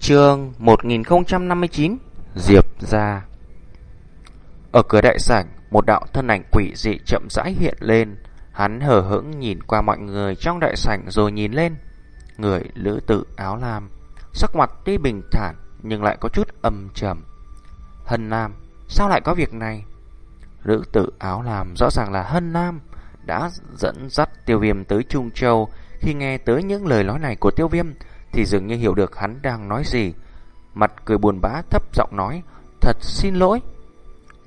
Chương 1059 Diệp ra Ở cửa đại sảnh, Một đạo thân ảnh quỷ dị chậm rãi hiện lên. Hắn hờ hững nhìn qua mọi người trong đại sảnh rồi nhìn lên. Người lữ tự áo lam, Sắc mặt tuy bình thản Nhưng lại có chút âm trầm. Hân Nam, Sao lại có việc này? Lữ tự áo lam rõ ràng là Hân Nam Đã dẫn dắt tiêu viêm tới Trung Châu Khi nghe tới những lời nói này của tiêu viêm thì dường như hiểu được hắn đang nói gì. Mặt cười buồn bã thấp giọng nói, thật xin lỗi.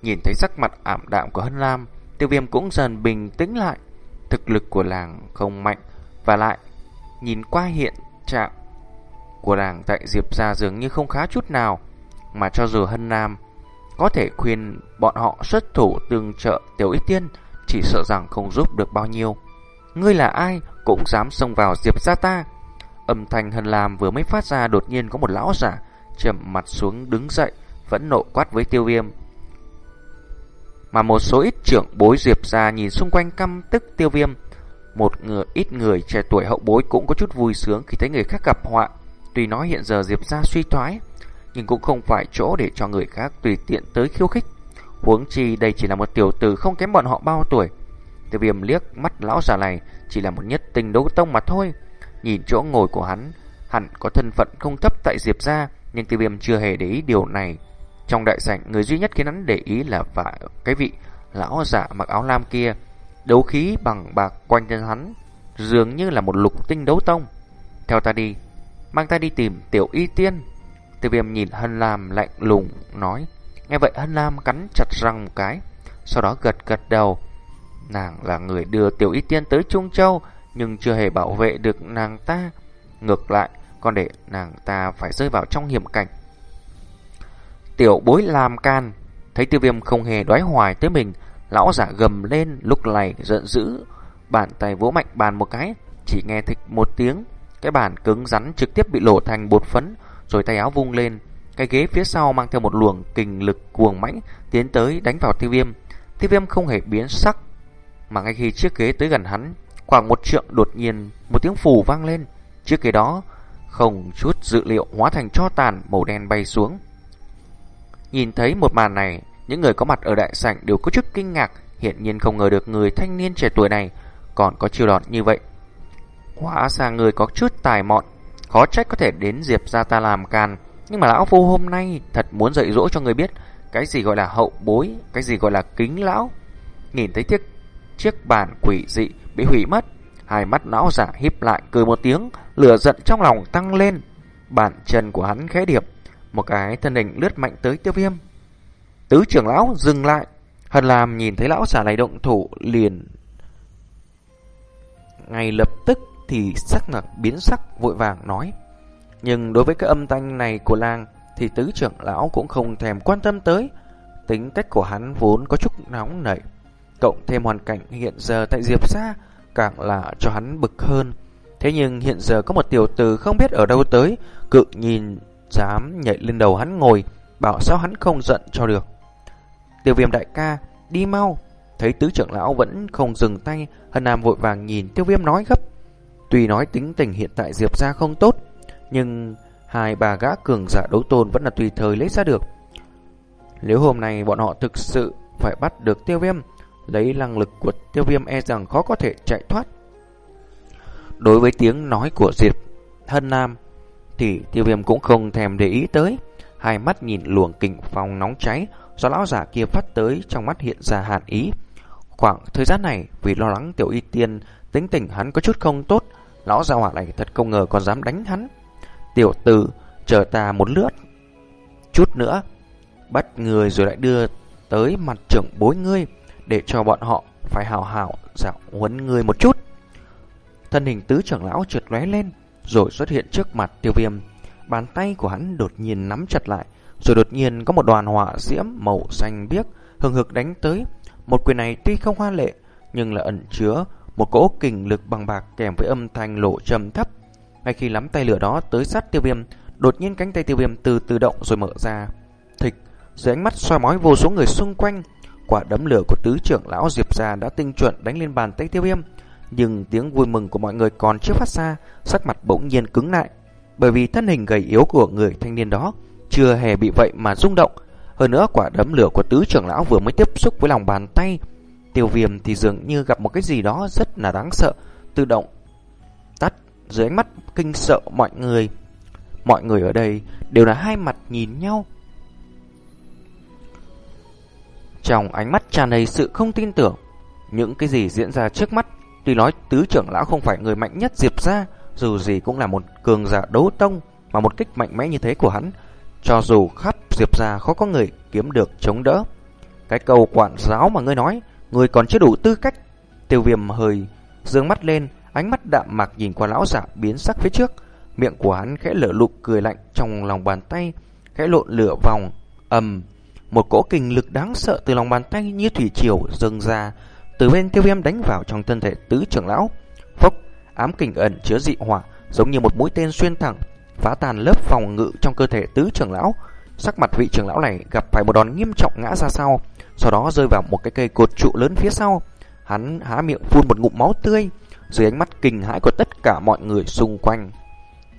Nhìn thấy sắc mặt ảm đạm của Hân Lam, tiêu viêm cũng dần bình tĩnh lại. Thực lực của làng không mạnh, và lại, nhìn qua hiện trạng của làng tại Diệp Gia dường như không khá chút nào, mà cho dù Hân Nam có thể khuyên bọn họ xuất thủ tương trợ Tiểu Ít Tiên, chỉ sợ rằng không giúp được bao nhiêu. Ngươi là ai cũng dám xông vào Diệp Gia ta, Âm thanh hân lam vừa mới phát ra đột nhiên có một lão giả trầm mặt xuống đứng dậy, vẫn nộ quát với tiêu viêm. Mà một số ít trưởng bối diệp ra nhìn xung quanh căm tức tiêu viêm. Một người ít người trẻ tuổi hậu bối cũng có chút vui sướng khi thấy người khác gặp họa. Tuy nói hiện giờ diệp ra suy thoái, nhưng cũng không phải chỗ để cho người khác tùy tiện tới khiêu khích. Huống chi đây chỉ là một tiểu tử không kém bọn họ bao tuổi. Tiêu viêm liếc mắt lão già này chỉ là một nhất tình đấu tông mà thôi. Nhìn chỗ ngồi của hắn, hẳn có thân phận không thấp tại Diệp gia, nhưng tiêu viêm chưa hề để ý điều này. Trong đại sảnh, người duy nhất khiến hắn để ý là vả cái vị lão giả mặc áo lam kia, đấu khí bằng bạc quanh thân hắn, dường như là một lục tinh đấu tông. Theo ta đi, mang ta đi tìm tiểu y tiên. Tiêu viêm nhìn Hân Lam lạnh lùng, nói. Nghe vậy Hân Lam cắn chặt răng một cái, sau đó gật gật đầu. Nàng là người đưa tiểu y tiên tới Trung Châu, nhưng chưa hề bảo vệ được nàng ta. Ngược lại, còn để nàng ta phải rơi vào trong hiểm cảnh. Tiểu bối làm can, thấy tiêu viêm không hề đoái hoài tới mình, lão giả gầm lên lúc này giận dữ, bàn tay vỗ mạnh bàn một cái, chỉ nghe thịch một tiếng, cái bàn cứng rắn trực tiếp bị lổ thành bột phấn, rồi tay áo vung lên, cái ghế phía sau mang theo một luồng kình lực cuồng mãnh tiến tới đánh vào tiêu viêm. Tiêu viêm không hề biến sắc, mà ngay khi chiếc ghế tới gần hắn, Khoảng một trượng đột nhiên một tiếng phù vang lên. Trước cái đó, không chút dự liệu hóa thành cho tàn màu đen bay xuống. Nhìn thấy một màn này, những người có mặt ở đại sảnh đều có chút kinh ngạc, hiện nhiên không ngờ được người thanh niên trẻ tuổi này còn có chiêu đòn như vậy. Hóa ra người có chút tài mọn, khó trách có thể đến Diệp ra ta làm can. Nhưng mà lão phu hôm nay thật muốn dạy dỗ cho người biết cái gì gọi là hậu bối, cái gì gọi là kính lão. Nhìn thấy chiếc, chiếc bàn quỷ dị bị hủy mất. Hai mắt não giả híp lại cười một tiếng, lửa giận trong lòng tăng lên. Bàn chân của hắn khẽ điệp, một cái thân hình lướt mạnh tới tiêu viêm. Tứ trưởng lão dừng lại, hần làm nhìn thấy lão giả này động thủ liền. Ngay lập tức thì sắc mặt biến sắc vội vàng nói. Nhưng đối với cái âm thanh này của làng thì tứ trưởng lão cũng không thèm quan tâm tới. Tính cách của hắn vốn có chút nóng nảy Cộng thêm hoàn cảnh hiện giờ tại Diệp Sa càng là cho hắn bực hơn. Thế nhưng hiện giờ có một tiểu tử không biết ở đâu tới, cự nhìn dám nhảy lên đầu hắn ngồi, bảo sao hắn không giận cho được. Tiêu viêm đại ca, đi mau. Thấy tứ trưởng lão vẫn không dừng tay, Hân Nam vội vàng nhìn tiêu viêm nói gấp. Tuy nói tính tình hiện tại Diệp ra không tốt, nhưng hai bà gã cường giả đấu tôn vẫn là tùy thời lấy ra được. Nếu hôm nay bọn họ thực sự phải bắt được tiêu viêm, Lấy năng lực của tiêu viêm e rằng khó có thể chạy thoát. Đối với tiếng nói của Diệp Hân Nam, thì tiêu viêm cũng không thèm để ý tới. Hai mắt nhìn luồng kình phong nóng cháy do lão giả kia phát tới trong mắt hiện ra hàn ý. Khoảng thời gian này, vì lo lắng tiểu y tiên, tính tình hắn có chút không tốt, lão gia hỏa này thật không ngờ còn dám đánh hắn. Tiểu tử, chờ ta một lướt. Chút nữa, bắt người rồi lại đưa tới mặt trưởng bối ngươi để cho bọn họ phải hào hào dạo huấn người một chút. Thân hình tứ trưởng lão trượt lóe lên, rồi xuất hiện trước mặt tiêu viêm. Bàn tay của hắn đột nhiên nắm chặt lại, rồi đột nhiên có một đoàn hỏa diễm màu xanh biếc hừng hực đánh tới. Một quyền này tuy không hoa lệ, nhưng là ẩn chứa một cỗ kình lực bằng bạc kèm với âm thanh lộ trầm thấp. Ngay khi lắm tay lửa đó tới sát tiêu viêm, đột nhiên cánh tay tiêu viêm từ tự động rồi mở ra. Thịch, dưới ánh mắt soi mói vô số người xung quanh, Quả đấm lửa của tứ trưởng lão Diệp gia đã tinh chuẩn đánh lên bàn tay tiêu viêm, nhưng tiếng vui mừng của mọi người còn chưa phát ra, sắc mặt bỗng nhiên cứng lại. bởi vì thân hình gầy yếu của người thanh niên đó chưa hề bị vậy mà rung động. Hơn nữa quả đấm lửa của tứ trưởng lão vừa mới tiếp xúc với lòng bàn tay. Tiêu viêm thì dường như gặp một cái gì đó rất là đáng sợ, tự động tắt dưới ánh mắt kinh sợ mọi người. Mọi người ở đây đều là hai mặt nhìn nhau. Trong ánh mắt tràn đầy sự không tin tưởng, những cái gì diễn ra trước mắt, tuy nói tứ trưởng lão không phải người mạnh nhất diệp ra, dù gì cũng là một cường giả đấu tông, mà một kích mạnh mẽ như thế của hắn, cho dù khắp diệp ra khó có người kiếm được chống đỡ. Cái câu quản giáo mà ngươi nói, người còn chưa đủ tư cách. Tiêu viêm hơi dương mắt lên, ánh mắt đạm mạc nhìn qua lão giả biến sắc phía trước. Miệng của hắn khẽ lở lục cười lạnh trong lòng bàn tay, khẽ lộn lửa vòng, ầm. Một cỗ kình lực đáng sợ từ lòng bàn tay như thủy triều dâng ra, từ bên tiêu viêm đánh vào trong thân thể tứ trưởng lão. Phốc, ám kình ẩn chứa dị hỏa, giống như một mũi tên xuyên thẳng, phá tan lớp phòng ngự trong cơ thể tứ trưởng lão. Sắc mặt vị trưởng lão này gặp phải một đòn nghiêm trọng ngã ra sau, sau đó rơi vào một cái cây cột trụ lớn phía sau. Hắn há miệng phun một ngụm máu tươi, dưới ánh mắt kinh hãi của tất cả mọi người xung quanh.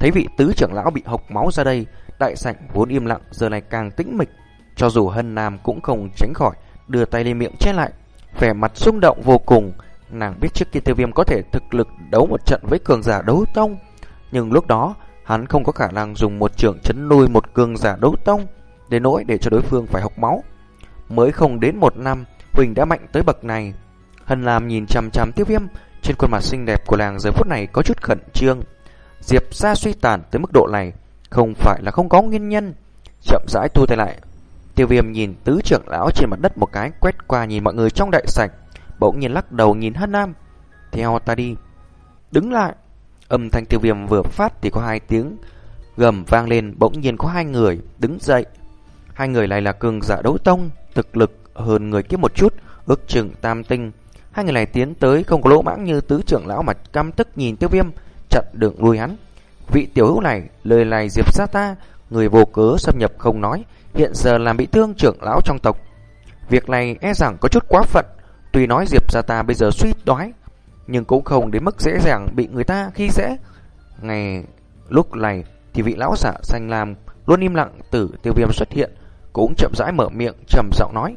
Thấy vị tứ trưởng lão bị hộc máu ra đây, đại sảnh vốn im lặng giờ này càng tĩnh mịch, cho dù Hân Nam cũng không tránh khỏi đưa tay lên miệng che lại, vẻ mặt xung động vô cùng. Nàng biết trước kia tiêu viêm có thể thực lực đấu một trận với cường giả đấu tông, nhưng lúc đó hắn không có khả năng dùng một trường chấn nuôi một cường giả đấu tông, để nỗi để cho đối phương phải hộc máu. Mới không đến một năm, Huỳnh đã mạnh tới bậc này. Hân Lam nhìn chằm chằm tiêu viêm, trên khuôn mặt xinh đẹp của nàng giờ phút này có chút khẩn trương. Diệp ra suy tàn tới mức độ này, không phải là không có nguyên nhân. Chậm rãi thu tay lại. Tiêu viêm nhìn tứ trưởng lão trên mặt đất một cái, quét qua nhìn mọi người trong đại sảnh, bỗng nhiên lắc đầu nhìn Hân Nam. Theo ta đi. Đứng lại. Âm thanh tiêu viêm vừa phát thì có hai tiếng gầm vang lên, bỗng nhiên có hai người đứng dậy. Hai người này là cường giả đấu tông, thực lực hơn người kia một chút, ước chừng tam tinh. Hai người này tiến tới không có lỗ mãng như tứ trưởng lão mà căm tức nhìn tiêu viêm, chặn đường lui hắn. Vị tiểu hữu này, lời này diệp ra ta, người vô cớ xâm nhập không nói, hiện giờ làm bị thương trưởng lão trong tộc. Việc này e rằng có chút quá phận, tuy nói diệp gia ta bây giờ suy đoái, nhưng cũng không đến mức dễ dàng bị người ta khi dễ. Ngày lúc này thì vị lão giả xanh lam luôn im lặng từ tiêu viêm xuất hiện, cũng chậm rãi mở miệng trầm giọng nói.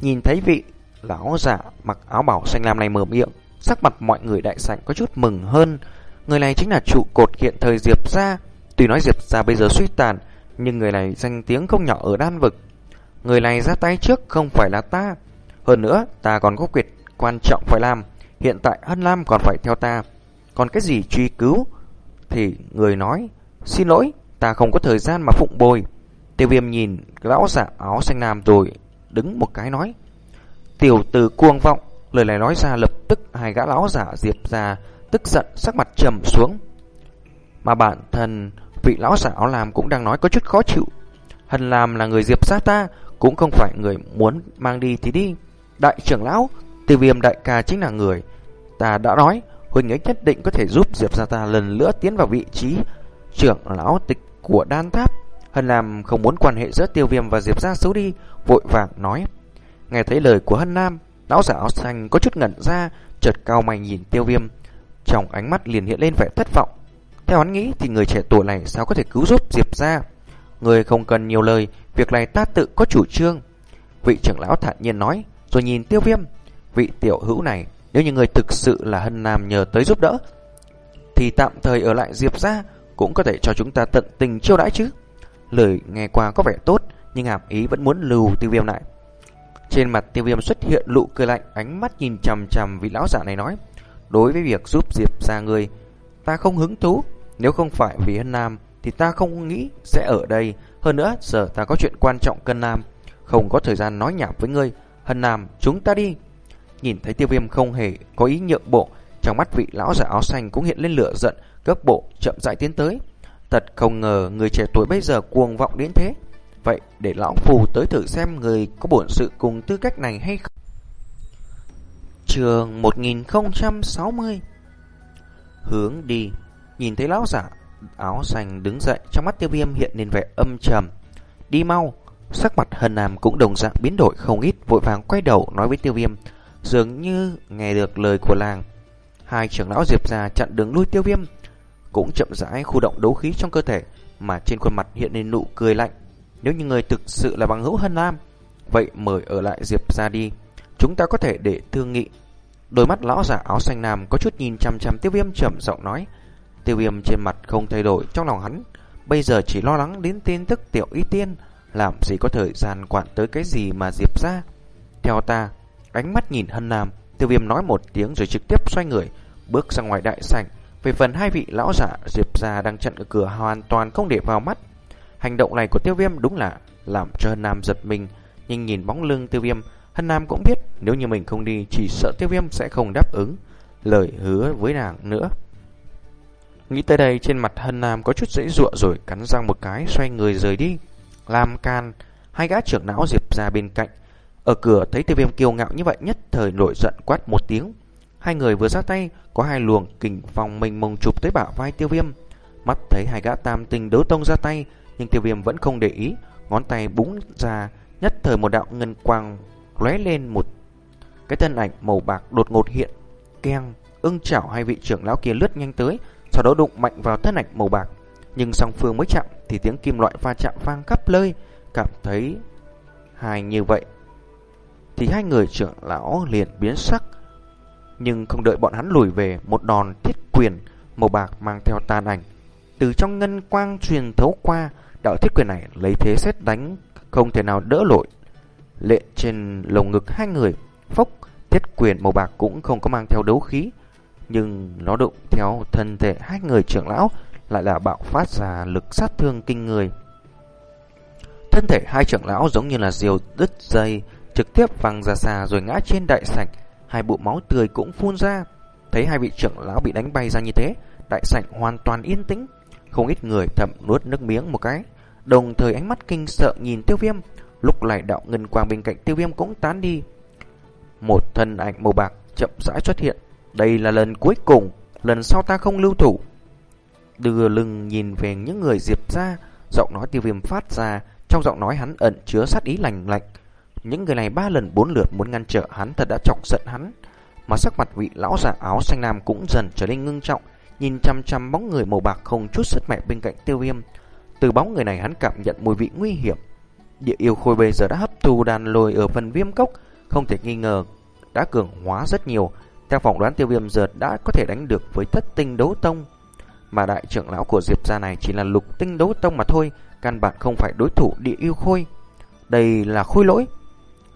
Nhìn thấy vị lão giả mặc áo bảo xanh lam này mở miệng, sắc mặt mọi người đại sảnh có chút mừng hơn. Người này chính là trụ cột hiện thời Diệp gia. Tuy nói Diệp gia bây giờ suy tàn, nhưng người này danh tiếng không nhỏ ở đan vực. Người này ra tay trước không phải là ta. Hơn nữa, ta còn có việc quan trọng phải làm. Hiện tại Hân Lam còn phải theo ta. Còn cái gì truy cứu? Thì người nói, xin lỗi, ta không có thời gian mà phụng bồi. Tiêu viêm nhìn lão giả áo xanh nam rồi đứng một cái nói. Tiểu tử cuồng vọng, lời này nói ra lập tức hai gã lão giả diệp ra, tức giận sắc mặt trầm xuống. Mà bản thân vị lão giả áo lam cũng đang nói có chút khó chịu. Hân Lam là người diệp sát ta, cũng không phải người muốn mang đi thì đi. Đại trưởng lão, tiêu viêm đại ca chính là người. Ta đã nói, Huỳnh ấy nhất định có thể giúp Diệp Gia ta lần nữa tiến vào vị trí trưởng lão tịch của đan tháp. Hân Lam không muốn quan hệ giữa tiêu viêm và Diệp Gia xấu đi, vội vàng nói. Nghe thấy lời của Hân Nam, lão giả áo xanh có chút ngẩn ra, chợt cao mày nhìn tiêu viêm. Trong ánh mắt liền hiện lên vẻ thất vọng. Theo hắn nghĩ thì người trẻ tuổi này sao có thể cứu giúp Diệp Gia? Người không cần nhiều lời, việc này ta tự có chủ trương. Vị trưởng lão thản nhiên nói, rồi nhìn tiêu viêm. Vị tiểu hữu này, nếu như người thực sự là Hân Nam nhờ tới giúp đỡ, thì tạm thời ở lại Diệp Gia cũng có thể cho chúng ta tận tình chiêu đãi chứ. Lời nghe qua có vẻ tốt, nhưng hàm ý vẫn muốn lưu tiêu viêm lại. Trên mặt tiêu viêm xuất hiện lụ cười lạnh, ánh mắt nhìn chằm chằm vị lão giả này nói. Đối với việc giúp Diệp ra người, ta không hứng thú. Nếu không phải vì Hân Nam, thì ta không nghĩ sẽ ở đây. Hơn nữa, giờ ta có chuyện quan trọng cân Nam. Không có thời gian nói nhảm với ngươi. Hân Nam, chúng ta đi. Nhìn thấy tiêu viêm không hề có ý nhượng bộ, trong mắt vị lão giả áo xanh cũng hiện lên lửa giận, Gấp bộ chậm rãi tiến tới. Thật không ngờ người trẻ tuổi bây giờ cuồng vọng đến thế. Vậy để lão phù tới thử xem người có bổn sự cùng tư cách này hay không. Trường 1060 Hướng đi Nhìn thấy lão giả áo xanh đứng dậy Trong mắt tiêu viêm hiện lên vẻ âm trầm Đi mau Sắc mặt hân nam cũng đồng dạng biến đổi không ít Vội vàng quay đầu nói với tiêu viêm Dường như nghe được lời của làng Hai trưởng lão diệp ra chặn đường lui tiêu viêm cũng chậm rãi khu động đấu khí trong cơ thể, mà trên khuôn mặt hiện lên nụ cười lạnh. Nếu như người thực sự là bằng hữu Hân Nam, vậy mời ở lại Diệp ra đi. Chúng ta có thể để thương nghị. Đôi mắt lão giả áo xanh nam có chút nhìn chăm chăm tiêu viêm trầm giọng nói. Tiêu viêm trên mặt không thay đổi trong lòng hắn. Bây giờ chỉ lo lắng đến tin tức tiểu y tiên. Làm gì có thời gian quản tới cái gì mà Diệp ra. Theo ta, ánh mắt nhìn hân nam. Tiêu viêm nói một tiếng rồi trực tiếp xoay người. Bước ra ngoài đại sảnh. Về phần hai vị lão giả Diệp ra đang chặn ở cửa hoàn toàn không để vào mắt. Hành động này của tiêu viêm đúng là làm cho hân nam giật mình. Nhưng nhìn bóng lưng tiêu viêm Hân Nam cũng biết nếu như mình không đi chỉ sợ tiêu viêm sẽ không đáp ứng lời hứa với nàng nữa. Nghĩ tới đây trên mặt Hân Nam có chút dễ dụa rồi cắn răng một cái xoay người rời đi. Làm can, hai gã trưởng não diệp ra bên cạnh. Ở cửa thấy tiêu viêm kiêu ngạo như vậy nhất thời nổi giận quát một tiếng. Hai người vừa ra tay có hai luồng kình phong mình mông chụp tới bả vai tiêu viêm. Mắt thấy hai gã tam tinh đấu tông ra tay nhưng tiêu viêm vẫn không để ý. Ngón tay búng ra nhất thời một đạo ngân quang lóe lên một cái thân ảnh màu bạc đột ngột hiện, keng, ưng chảo hai vị trưởng lão kia lướt nhanh tới, sau đó đụng mạnh vào thân ảnh màu bạc. Nhưng song phương mới chạm thì tiếng kim loại va chạm vang khắp nơi, cảm thấy hài như vậy. Thì hai người trưởng lão liền biến sắc, nhưng không đợi bọn hắn lùi về, một đòn thiết quyền màu bạc mang theo tàn ảnh từ trong ngân quang truyền thấu qua, đạo thiết quyền này lấy thế xét đánh không thể nào đỡ nổi lệ trên lồng ngực hai người. Phốc, thiết quyền màu bạc cũng không có mang theo đấu khí. Nhưng nó đụng theo thân thể hai người trưởng lão lại là bạo phát ra lực sát thương kinh người. Thân thể hai trưởng lão giống như là diều đứt dây, trực tiếp văng ra xa rồi ngã trên đại sảnh. Hai bộ máu tươi cũng phun ra. Thấy hai vị trưởng lão bị đánh bay ra như thế, đại sảnh hoàn toàn yên tĩnh. Không ít người thầm nuốt nước miếng một cái. Đồng thời ánh mắt kinh sợ nhìn tiêu viêm Lúc lại đạo ngân quang bên cạnh tiêu viêm cũng tán đi Một thân ảnh màu bạc chậm rãi xuất hiện đây là lần cuối cùng Lần sau ta không lưu thủ. Đưa lưng nhìn về những người diệp ra Giọng nói tiêu viêm phát ra Trong giọng nói hắn ẩn chứa sát ý lành lạnh. Những người này ba lần bốn lượt muốn ngăn trở hắn Thật đã chọc giận hắn. Mà sắc mặt vị lão giả áo xanh nam cũng dần trở nên ngưng trọng Nhìn chăm chăm bóng người màu bạc không chút sức mẹ bên cạnh tiêu viêm. Từ bóng người này hắn cảm nhận mùi vị nguy hiểm. Địa yêu khôi bây giờ đã hấp thu đàn lồi ở phần viêm cốc, không thể nghi ngờ đã cường hóa rất nhiều. Theo phỏng đoán tiêu viêm dợt đã có thể đánh được với thất tinh đấu tông. Mà đại trưởng lão của Diệp gia này chỉ là lục tinh đấu tông mà thôi, căn bản không phải đối thủ địa yêu khôi. Đây là khôi lỗi.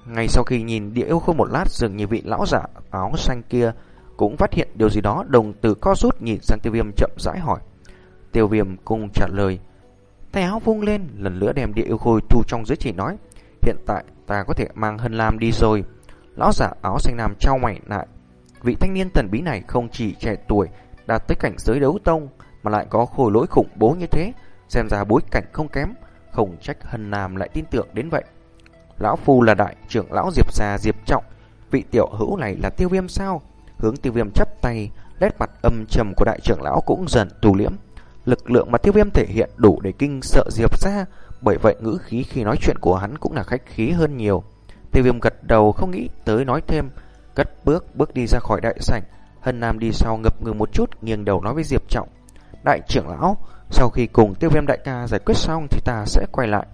Ngay sau khi nhìn địa yêu khôi một lát dường như vị lão giả áo xanh kia cũng phát hiện điều gì đó đồng tử co rút nhìn sang tiêu viêm chậm rãi hỏi. Tiêu viêm cùng trả lời. Tay áo vung lên, lần nữa đem địa yêu khôi thu trong dưới chỉ nói. Hiện tại ta có thể mang hân lam đi rồi. Lão giả áo xanh nam trao mày lại. Vị thanh niên thần bí này không chỉ trẻ tuổi, đạt tới cảnh giới đấu tông, mà lại có khôi lỗi khủng bố như thế. Xem ra bối cảnh không kém, không trách hân nam lại tin tưởng đến vậy. Lão Phu là đại trưởng lão Diệp gia Diệp Trọng, vị tiểu hữu này là tiêu viêm sao? Hướng tiêu viêm chắp tay, nét mặt âm trầm của đại trưởng lão cũng dần tù liễm. Lực lượng mà tiêu viêm thể hiện đủ để kinh sợ Diệp gia Bởi vậy ngữ khí khi nói chuyện của hắn cũng là khách khí hơn nhiều Tiêu viêm gật đầu không nghĩ tới nói thêm Cất bước bước đi ra khỏi đại sảnh. Hân Nam đi sau ngập ngừng một chút, Nghiêng đầu nói với Diệp Trọng, Đại trưởng lão, Sau khi cùng tiêu viêm đại ca giải quyết xong Thì ta sẽ quay lại.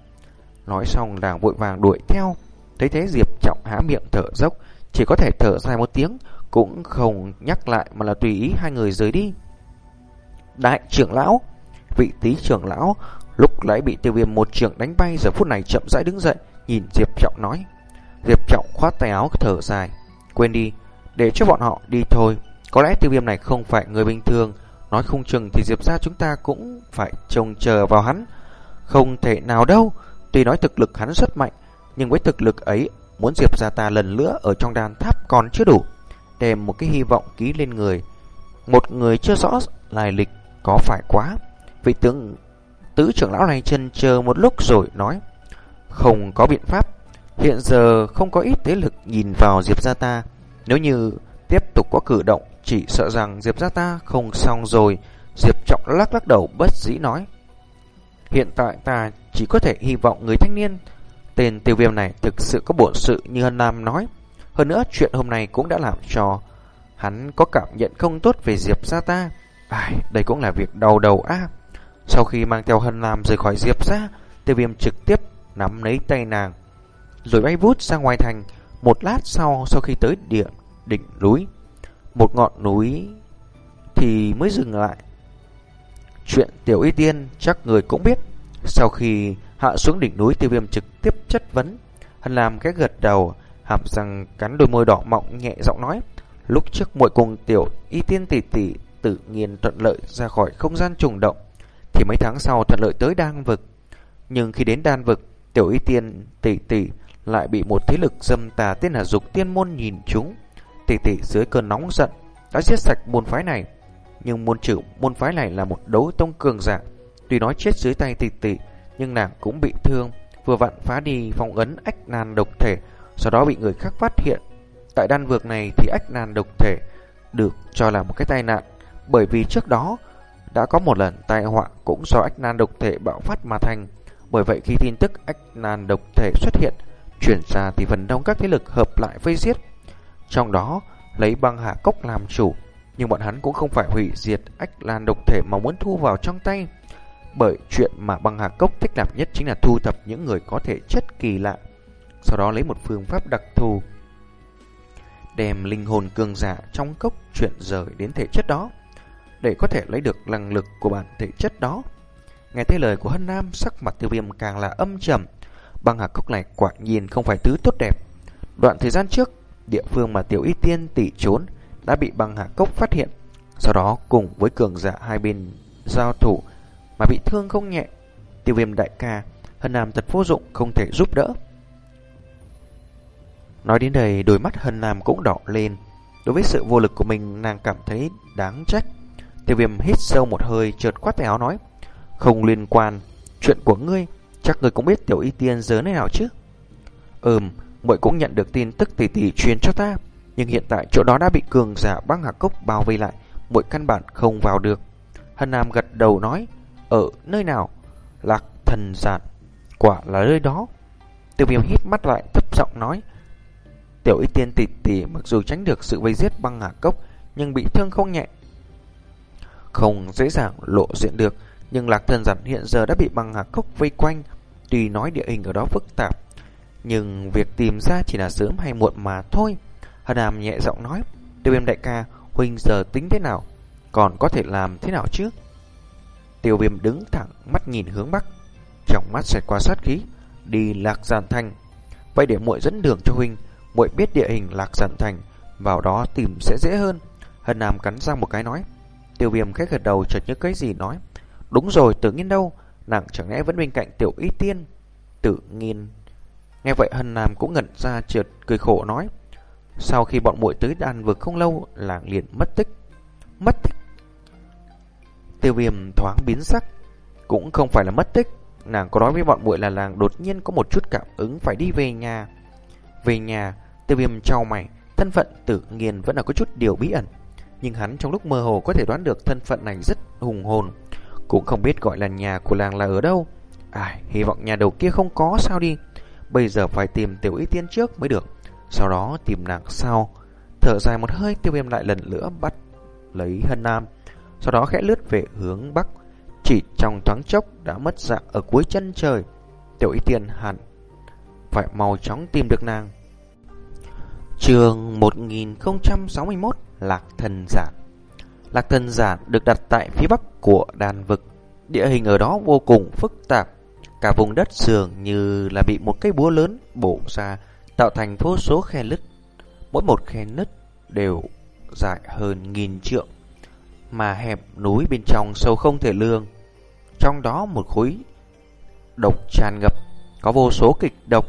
Nói xong, nàng vội vàng đuổi theo. Thấy thế, Diệp Trọng há miệng thở dốc, Chỉ có thể thở dài một tiếng, Cũng không nhắc lại mà là tùy ý hai người rời đi. Đại trưởng lão, Vị tí trưởng lão, Lúc nãy bị tiêu viêm một trường đánh bay, Giờ phút này chậm rãi đứng dậy, Nhìn Diệp Trọng nói. Diệp Trọng khoát tay áo, thở dài. Quên đi, Để cho bọn họ đi thôi. Có lẽ tiêu viêm này không phải người bình thường. Nói không chừng thì Diệp ra chúng ta cũng phải trông chờ vào hắn. Không thể nào đâu. Tuy nói thực lực hắn rất mạnh, Nhưng với thực lực ấy, Muốn Diệp ra ta lần nữa ở trong đàn tháp còn chưa đủ. Đem một cái hy vọng ký lên người. Một người chưa rõ lai lịch có phải quá. Vị tướng, tứ trưởng lão này chân chờ một lúc rồi nói, Không có biện pháp. Hiện giờ không có ít thế lực nhìn vào Diệp Gia ta. Nếu như tiếp tục có cử động Chỉ sợ rằng Diệp Gia ta không xong rồi. Diệp Trọng lắc lắc đầu bất dĩ nói Hiện tại ta chỉ có thể hy vọng người thanh niên. Tên tiêu viêm này thực sự có bổn sự như Hân Nam nói. Hơn nữa chuyện hôm nay cũng đã làm cho Hắn có cảm nhận không tốt về Diệp Gia ta. Ai, đây cũng là việc đau đầu á. Sau khi mang theo Hân Nam rời khỏi Diệp ra, tiêu viêm trực tiếp nắm lấy tay nàng, rồi bay vút ra ngoài thành. Một lát sau, sau khi tới địa đỉnh núi, một ngọn núi thì mới dừng lại. Chuyện tiểu y tiên chắc người cũng biết. Sau khi hạ xuống đỉnh núi, tiêu viêm trực tiếp chất vấn. Hân làm cái gật đầu, hàm răng cắn đôi môi đỏ mọng nhẹ giọng nói. Lúc trước muội cùng tiểu y tiên tỷ tỷ tự nhiên thuận lợi ra khỏi không gian trùng động, thì mấy tháng sau thuận lợi tới đan vực. Nhưng khi đến đan vực, tiểu y tiên tỷ tỷ lại bị một thế lực dâm tà tên là Dục Tiên Môn nhìn chúng. Tỷ tỷ dưới cơn nóng giận đã giết sạch môn phái này. Nhưng môn trưởng môn phái này là một đấu tông cường giả. Tuy nói chết dưới tay tỷ tỷ, nhưng nàng cũng bị thương, vừa vặn phá đi phong ấn ách nan độc thể, sau đó bị người khác phát hiện. Tại đan vực này thì ách nan độc thể được cho là một cái tai nạn, bởi vì trước đó đã có một lần tai họa cũng do ách nan độc thể bạo phát mà thành. Bởi vậy khi tin tức ách nan độc thể xuất hiện, chuyển ra thì phần đông các thế lực hợp lại vây giết. Trong đó lấy băng hạ cốc làm chủ, nhưng bọn hắn cũng không phải hủy diệt ách lan độc thể mà muốn thu vào trong tay. Bởi chuyện mà băng hạ cốc thích làm nhất chính là thu thập những người có thể chất kỳ lạ, sau đó lấy một phương pháp đặc thù đem linh hồn cường giả trong cốc chuyển rời đến thể chất đó để có thể lấy được năng lực của bản thể chất đó. Nghe thấy lời của Hân Nam, sắc mặt tiêu viêm càng là âm trầm. Băng hạc cốc này quả nhiên không phải thứ tốt đẹp. Đoạn thời gian trước, địa phương mà tiểu y tiên tỷ trốn đã bị băng hạc cốc phát hiện. Sau đó cùng với cường giả hai bên giao thủ mà bị thương không nhẹ. Tiêu viêm đại ca, Hân Nam thật vô dụng không thể giúp đỡ. Nói đến đây, đôi mắt Hân Nam cũng đỏ lên. Đối với sự vô lực của mình, nàng cảm thấy đáng trách. Tiêu viêm hít sâu một hơi, trượt quát tay áo nói. Không liên quan, chuyện của ngươi, chắc người cũng biết tiểu y tiên giờ này nào chứ. Ừm, muội cũng nhận được tin tức tỷ tỷ truyền cho ta. Nhưng hiện tại chỗ đó đã bị cường giả băng hạc cốc bao vây lại, muội căn bản không vào được. Hân Nam gật đầu nói, ở nơi nào? Lạc thần giản, quả là nơi đó. Tiêu viêm hít mắt lại, thấp giọng nói, Tiểu y tiên tỷ tỷ mặc dù tránh được sự vây giết băng hạc cốc nhưng bị thương không nhẹ. Không dễ dàng lộ diện được, nhưng lạc thần giản hiện giờ đã bị băng hạc cốc vây quanh. Tuy nói địa hình ở đó phức tạp, nhưng việc tìm ra chỉ là sớm hay muộn mà thôi. Hân hàm nhẹ giọng nói, tiêu viêm đại ca, huynh giờ tính thế nào? Còn có thể làm thế nào chứ? Tiêu viêm đứng thẳng, mắt nhìn hướng bắc, trong mắt xẹt qua sát khí, đi lạc giản thành. Vậy để muội dẫn đường cho huynh, muội biết địa hình lạc giản thành, vào đó tìm sẽ dễ hơn. Hân Nam cắn răng một cái nói. Tiêu viêm khách gật đầu chợt nhớ cái gì nói. Đúng rồi, tự nhiên đâu, nàng chẳng lẽ vẫn bên cạnh tiểu y tiên. Tự nhiên. Nghe vậy Hân Nam cũng ngẩn ra trượt cười khổ nói. Sau khi bọn muội tới đàn vực không lâu, làng liền mất tích. Mất tích. Tiêu viêm thoáng biến sắc. Cũng không phải là mất tích. Nàng có nói với bọn muội là làng đột nhiên có một chút cảm ứng phải đi về nhà. Về nhà, tiêu viêm trao mày, thân phận tự nhiên vẫn là có chút điều bí ẩn. Nhưng hắn trong lúc mơ hồ có thể đoán được thân phận này rất hùng hồn, cũng không biết gọi là nhà của làng là ở đâu. À, hy vọng nhà đầu kia không có sao đi. Bây giờ phải tìm tiểu y tiên trước mới được, sau đó tìm nàng sau. Thở dài một hơi, tiêu viêm lại lần nữa bắt lấy hân nam, sau đó khẽ lướt về hướng bắc. Chỉ trong thoáng chốc đã mất dạng ở cuối chân trời. Tiểu y tiên hẳn phải mau chóng tìm được nàng. Trường 1061 Lạc Thần Giản Lạc Thần Giản được đặt tại phía bắc của đàn vực. Địa hình ở đó vô cùng phức tạp. Cả vùng đất dường như là bị một cây búa lớn bổ ra tạo thành vô số khe nứt. Mỗi một khe nứt đều dài hơn nghìn trượng. Mà hẹp núi bên trong sâu không thể lương. Trong đó một khối độc tràn ngập có vô số kịch độc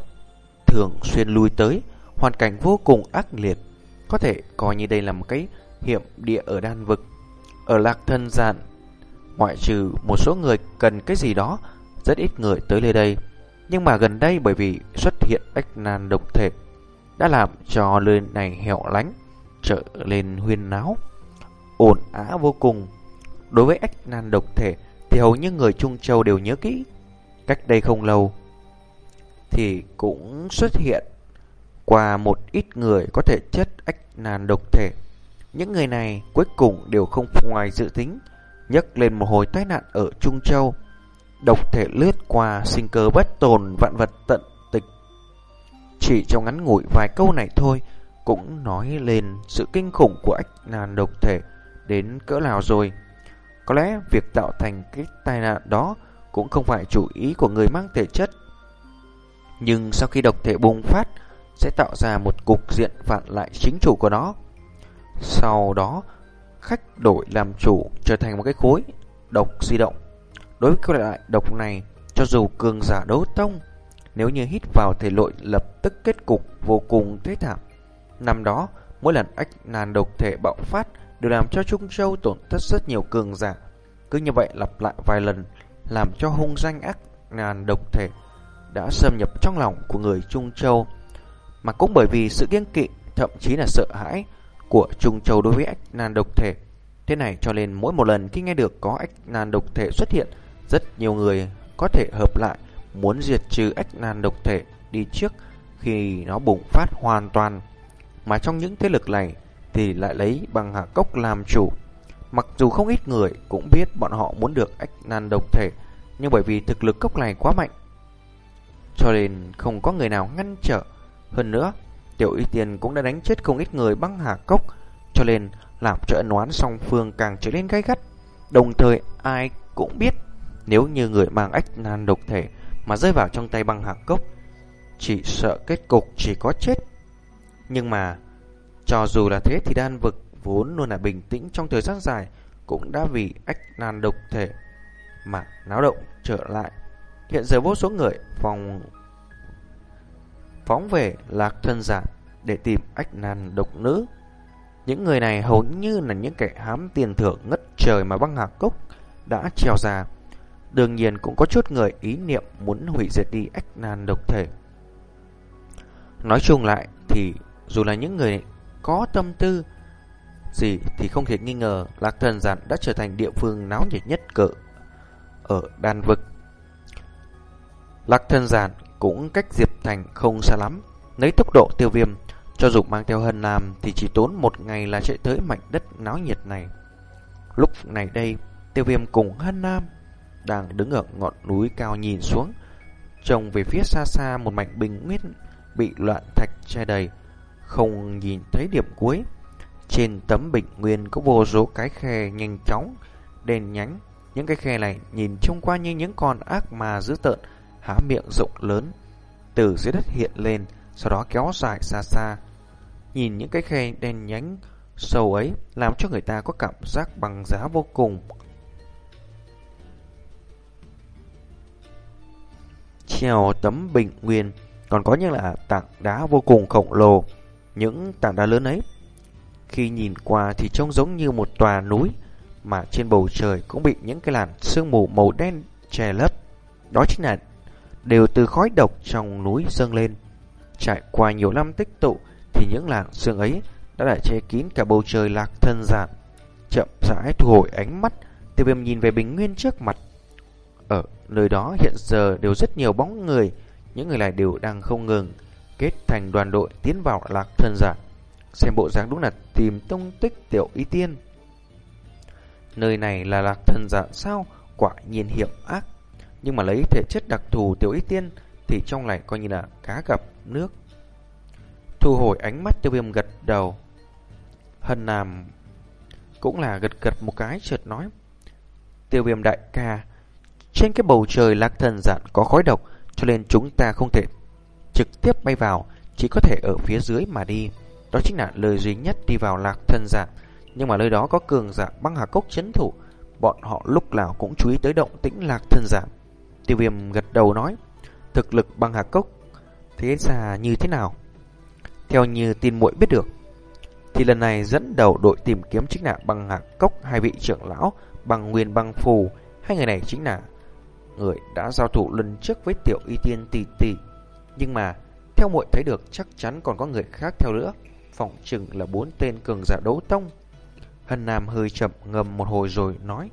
thường xuyên lui tới, hoàn cảnh vô cùng ác liệt. Có thể coi như đây là một cái hiểm địa ở đan vực. Ở lạc thân giản, ngoại trừ một số người cần cái gì đó, rất ít người tới nơi đây. Nhưng mà gần đây bởi vì xuất hiện ách nan độc thể, đã làm cho nơi này hẻo lánh, trở lên huyên náo, ổn á vô cùng. Đối với ách nan độc thể thì hầu như người Trung Châu đều nhớ kỹ. Cách đây không lâu, thì cũng xuất hiện qua một ít người có thể chất ách nan độc thể. Những người này cuối cùng đều không ngoài dự tính, nhấc lên một hồi tai nạn ở Trung Châu. Độc thể lướt qua sinh cơ bất tồn vạn vật tận tịch. Chỉ trong ngắn ngủi vài câu này thôi cũng nói lên sự kinh khủng của ách nan độc thể đến cỡ nào rồi. Có lẽ việc tạo thành cái tai nạn đó cũng không phải chủ ý của người mang thể chất. Nhưng sau khi độc thể bùng phát sẽ tạo ra một cục diện phản lại chính chủ của nó. Sau đó, khách đổi làm chủ trở thành một cái khối độc di động. Đối với cái loại độc này, cho dù cường giả đấu tông, nếu như hít vào thể lội lập tức kết cục vô cùng thế thảm. Năm đó, mỗi lần ách nàn độc thể bạo phát đều làm cho Trung Châu tổn thất rất nhiều cường giả. Cứ như vậy lặp lại vài lần, làm cho hung danh ác nàn độc thể đã xâm nhập trong lòng của người Trung Châu. Mà cũng bởi vì sự kiêng kỵ, thậm chí là sợ hãi của Trung Châu đối với ách nan độc thể. Thế này cho nên mỗi một lần khi nghe được có ách nan độc thể xuất hiện, rất nhiều người có thể hợp lại muốn diệt trừ ách nan độc thể đi trước khi nó bùng phát hoàn toàn. Mà trong những thế lực này thì lại lấy bằng hạ cốc làm chủ. Mặc dù không ít người cũng biết bọn họ muốn được ách nan độc thể, nhưng bởi vì thực lực cốc này quá mạnh, cho nên không có người nào ngăn trở. Hơn nữa, Tiểu Y Tiên cũng đã đánh chết không ít người băng hà cốc, cho nên làm cho ân oán song phương càng trở nên gay gắt. Đồng thời ai cũng biết nếu như người mang ách nan độc thể mà rơi vào trong tay băng hà cốc, chỉ sợ kết cục chỉ có chết. Nhưng mà, cho dù là thế thì đan vực vốn luôn là bình tĩnh trong thời gian dài cũng đã vì ách nan độc thể mà náo động trở lại. Hiện giờ vô số người phòng phóng về lạc thân giả để tìm ách nan độc nữ. Những người này hầu như là những kẻ hám tiền thưởng ngất trời mà băng hạc cốc đã treo ra. Đương nhiên cũng có chút người ý niệm muốn hủy diệt đi ách nan độc thể. Nói chung lại thì dù là những người có tâm tư gì thì không thể nghi ngờ Lạc Thần Giản đã trở thành địa phương náo nhiệt nhất cỡ ở đan vực. Lạc Thần Giản cũng cách Diệp Thành không xa lắm, lấy tốc độ tiêu viêm, cho dù mang theo hân nam thì chỉ tốn một ngày là chạy tới mảnh đất náo nhiệt này. Lúc này đây, tiêu viêm cùng hân nam đang đứng ở ngọn núi cao nhìn xuống, trông về phía xa xa một mảnh bình nguyên bị loạn thạch che đầy, không nhìn thấy điểm cuối. Trên tấm bình nguyên có vô số cái khe nhanh chóng, đèn nhánh. Những cái khe này nhìn trông qua như những con ác mà dữ tợn, há miệng rộng lớn, từ dưới đất hiện lên, sau đó kéo dài xa xa. Nhìn những cái khe đen nhánh sâu ấy làm cho người ta có cảm giác bằng giá vô cùng. Treo tấm bình nguyên còn có những là tảng đá vô cùng khổng lồ. Những tảng đá lớn ấy khi nhìn qua thì trông giống như một tòa núi mà trên bầu trời cũng bị những cái làn sương mù màu đen che lấp. Đó chính là đều từ khói độc trong núi dâng lên. Trải qua nhiều năm tích tụ thì những làng xương ấy đã đã che kín cả bầu trời lạc thân giản. Chậm rãi thu hồi ánh mắt, tiêu viêm nhìn về bình nguyên trước mặt. Ở nơi đó hiện giờ đều rất nhiều bóng người, những người này đều đang không ngừng kết thành đoàn đội tiến vào lạc thân giả. Xem bộ dáng đúng là tìm tung tích tiểu y tiên. Nơi này là lạc thần giả sao? Quả nhiên hiểm ác. Nhưng mà lấy thể chất đặc thù tiểu y tiên thì trong này coi như là cá gặp nước. Thu hồi ánh mắt tiêu viêm gật đầu. Hân Nam cũng là gật gật một cái chợt nói. Tiêu viêm đại ca, trên cái bầu trời lạc thần dạn có khói độc cho nên chúng ta không thể trực tiếp bay vào, chỉ có thể ở phía dưới mà đi. Đó chính là lời duy nhất đi vào lạc thần dạn. Nhưng mà nơi đó có cường giả băng hà cốc chấn thủ, bọn họ lúc nào cũng chú ý tới động tĩnh lạc thần dạng Tiêu viêm gật đầu nói, thực lực băng hà cốc thế ra như thế nào? Theo như tin muội biết được, thì lần này dẫn đầu đội tìm kiếm chính là băng hà cốc hai vị trưởng lão bằng nguyên băng phù. Hai người này chính là người đã giao thủ lần trước với tiểu y tiên tỷ tỷ. Nhưng mà, theo muội thấy được chắc chắn còn có người khác theo nữa. Phỏng chừng là bốn tên cường giả đấu tông. Hân Nam hơi chậm ngầm một hồi rồi nói.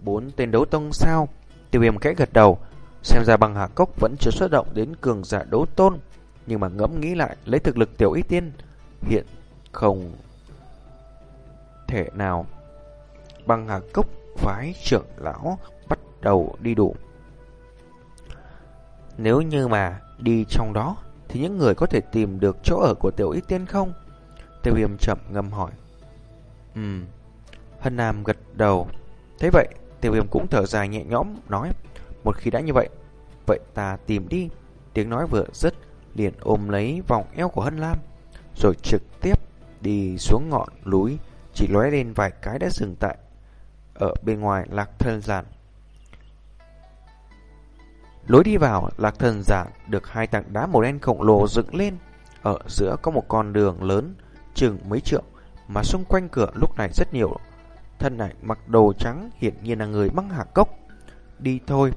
Bốn tên đấu tông sao? Tiêu viêm kẽ gật đầu. Xem ra băng hạ cốc vẫn chưa xuất động đến cường giả đấu tôn. Nhưng mà ngẫm nghĩ lại lấy thực lực tiểu y tiên hiện không thể nào băng hạ cốc phái trưởng lão bắt đầu đi đủ. Nếu như mà đi trong đó thì những người có thể tìm được chỗ ở của tiểu y tiên không? Tiêu viêm chậm ngâm hỏi. Ừm. Hân Nam gật đầu. Thế vậy, tiêu viêm cũng thở dài nhẹ nhõm nói. Một khi đã như vậy, vậy ta tìm đi. Tiếng nói vừa dứt liền ôm lấy vòng eo của Hân Lam, rồi trực tiếp đi xuống ngọn núi, chỉ lóe lên vài cái đã dừng tại ở bên ngoài lạc thân giản. Lối đi vào lạc thần giản được hai tảng đá màu đen khổng lồ dựng lên. Ở giữa có một con đường lớn, chừng mấy trượng, mà xung quanh cửa lúc này rất nhiều. Thân này mặc đồ trắng hiện nhiên là người băng hạ cốc. Đi thôi,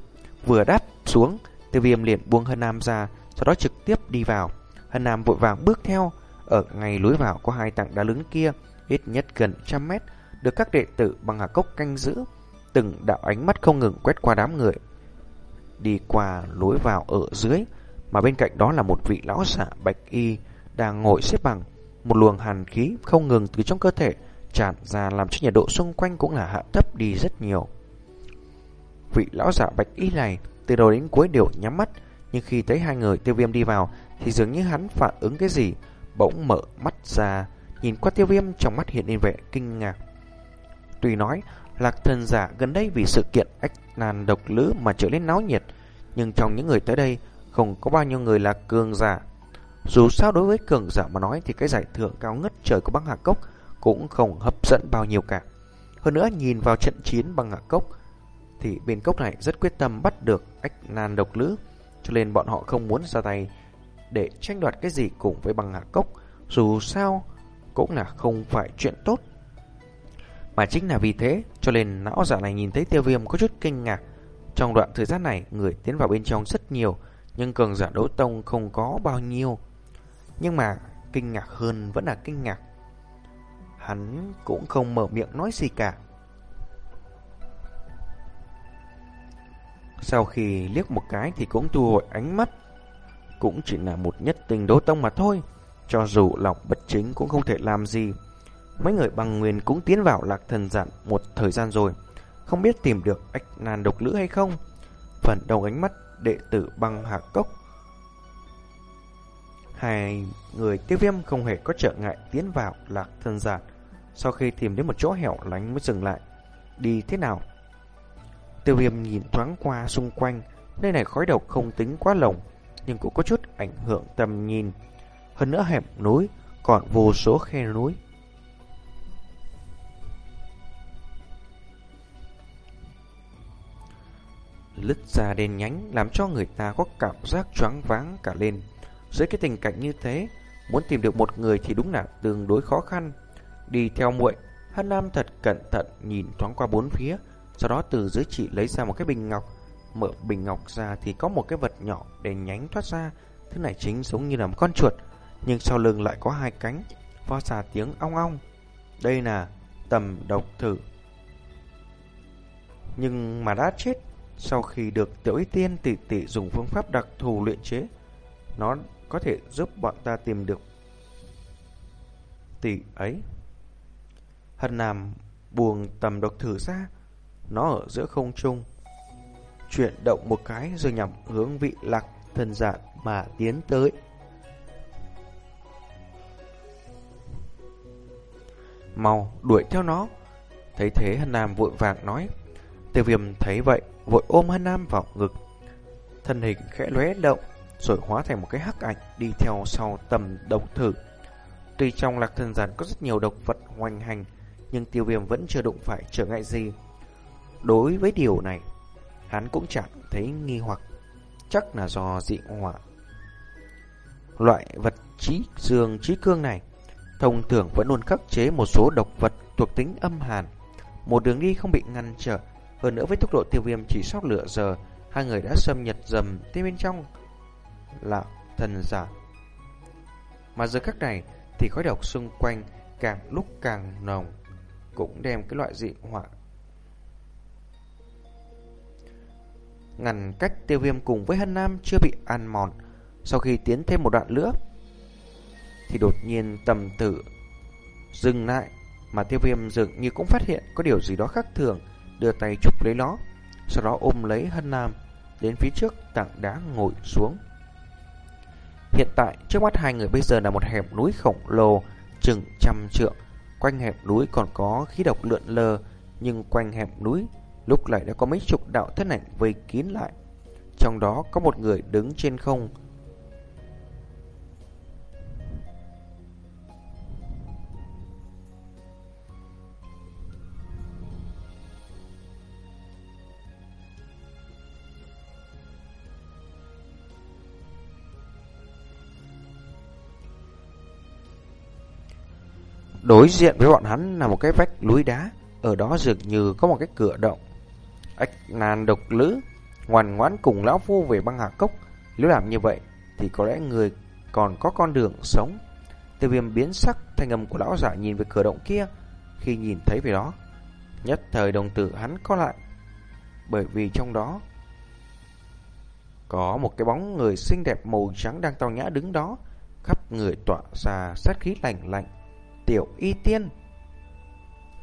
vừa đáp xuống, tiêu viêm liền buông Hân Nam ra, sau đó trực tiếp đi vào. Hân Nam vội vàng bước theo, ở ngay lối vào có hai tảng đá lớn kia, ít nhất gần trăm mét, được các đệ tử băng hạ cốc canh giữ. Từng đạo ánh mắt không ngừng quét qua đám người đi qua lối vào ở dưới, mà bên cạnh đó là một vị lão giả bạch y đang ngồi xếp bằng. Một luồng hàn khí không ngừng từ trong cơ thể tràn ra làm cho nhiệt độ xung quanh cũng là hạ thấp đi rất nhiều. Vị lão giả bạch y này từ đầu đến cuối đều nhắm mắt, nhưng khi thấy hai người tiêu viêm đi vào thì dường như hắn phản ứng cái gì, bỗng mở mắt ra, nhìn qua tiêu viêm trong mắt hiện lên vẻ kinh ngạc. Tuy nói Lạc thần giả gần đây vì sự kiện ách nàn độc lữ mà trở nên náo nhiệt, nhưng trong những người tới đây không có bao nhiêu người là cường giả. Dù sao đối với cường giả mà nói thì cái giải thưởng cao ngất trời của băng hạ cốc cũng không hấp dẫn bao nhiêu cả. Hơn nữa nhìn vào trận chiến bằng hạ cốc thì bên cốc này rất quyết tâm bắt được ách nan độc lữ, cho nên bọn họ không muốn ra tay để tranh đoạt cái gì cùng với bằng hạ cốc. Dù sao cũng là không phải chuyện tốt mà chính là vì thế cho nên não giả này nhìn thấy tiêu viêm có chút kinh ngạc. Trong đoạn thời gian này người tiến vào bên trong rất nhiều nhưng cường giả đấu tông không có bao nhiêu. Nhưng mà kinh ngạc hơn vẫn là kinh ngạc. Hắn cũng không mở miệng nói gì cả. Sau khi liếc một cái thì cũng thu hồi ánh mắt. Cũng chỉ là một nhất tình đố tông mà thôi. Cho dù lòng bất chính cũng không thể làm gì. Mấy người bằng nguyên cũng tiến vào lạc thần giản một thời gian rồi Không biết tìm được ách nan độc lữ hay không Phần đầu ánh mắt đệ tử băng hạ cốc Hai người tiêu viêm không hề có trở ngại tiến vào lạc thần giản sau khi tìm đến một chỗ hẻo lánh mới dừng lại. Đi thế nào? Tiêu viêm nhìn thoáng qua xung quanh. Nơi này khói độc không tính quá lồng Nhưng cũng có chút ảnh hưởng tầm nhìn. Hơn nữa hẻm núi Còn vô số khe núi. Lứt ra đen nhánh làm cho người ta có cảm giác choáng váng cả lên. Dưới cái tình cảnh như thế, muốn tìm được một người thì đúng là tương đối khó khăn. Đi theo muội, Hân Nam thật cẩn thận nhìn thoáng qua bốn phía, sau đó từ dưới chị lấy ra một cái bình ngọc. Mở bình ngọc ra thì có một cái vật nhỏ để nhánh thoát ra, thứ này chính giống như là một con chuột, nhưng sau lưng lại có hai cánh, phát xà tiếng ong ong. Đây là tầm độc thử. Nhưng mà đã chết sau khi được tiểu y tiên tỷ tỷ dùng phương pháp đặc thù luyện chế, nó có thể giúp bọn ta tìm được tỷ ấy. Hân Nam buông tầm độc thử ra, nó ở giữa không trung, chuyển động một cái rồi nhằm hướng vị lạc thần dạng mà tiến tới. Mau đuổi theo nó. Thấy thế Hân Nam vội vàng nói. Tiêu viêm thấy vậy vội ôm Hân Nam vào ngực. Thân hình khẽ lóe động, rồi hóa thành một cái hắc ảnh đi theo sau tầm độc thử. Tuy trong lạc thần giản có rất nhiều độc vật hoành hành, nhưng tiêu viêm vẫn chưa đụng phải trở ngại gì. Đối với điều này, hắn cũng chẳng thấy nghi hoặc, chắc là do dị hỏa. Loại vật trí dương trí cương này, thông thường vẫn luôn khắc chế một số độc vật thuộc tính âm hàn. Một đường đi không bị ngăn trở, hơn nữa với tốc độ tiêu viêm chỉ sót lửa giờ, hai người đã xâm nhập dầm tới bên trong là thần giả. Mà giờ khắc này thì khói độc xung quanh càng lúc càng nồng, cũng đem cái loại dị họa ngăn cách tiêu viêm cùng với Hân Nam chưa bị ăn mòn. Sau khi tiến thêm một đoạn nữa, thì đột nhiên tầm tử dừng lại, mà tiêu viêm dường như cũng phát hiện có điều gì đó khác thường đưa tay chụp lấy nó, sau đó ôm lấy Hân Nam, đến phía trước tảng đá ngồi xuống. Hiện tại, trước mắt hai người bây giờ là một hẻm núi khổng lồ, chừng trăm trượng. Quanh hẻm núi còn có khí độc lượn lờ, nhưng quanh hẻm núi lúc này đã có mấy chục đạo thân ảnh vây kín lại. Trong đó có một người đứng trên không, Đối diện với bọn hắn là một cái vách núi đá, ở đó dường như có một cái cửa động. Ách nan độc lữ, ngoan ngoãn cùng lão phu về băng hạ cốc, nếu làm như vậy thì có lẽ người còn có con đường sống. Tiêu viêm biến sắc, thanh âm của lão giả nhìn về cửa động kia, khi nhìn thấy về đó, nhất thời đồng tử hắn có lại, bởi vì trong đó có một cái bóng người xinh đẹp màu trắng đang tao nhã đứng đó, khắp người tỏa ra sát khí lạnh lạnh tiểu y tiên.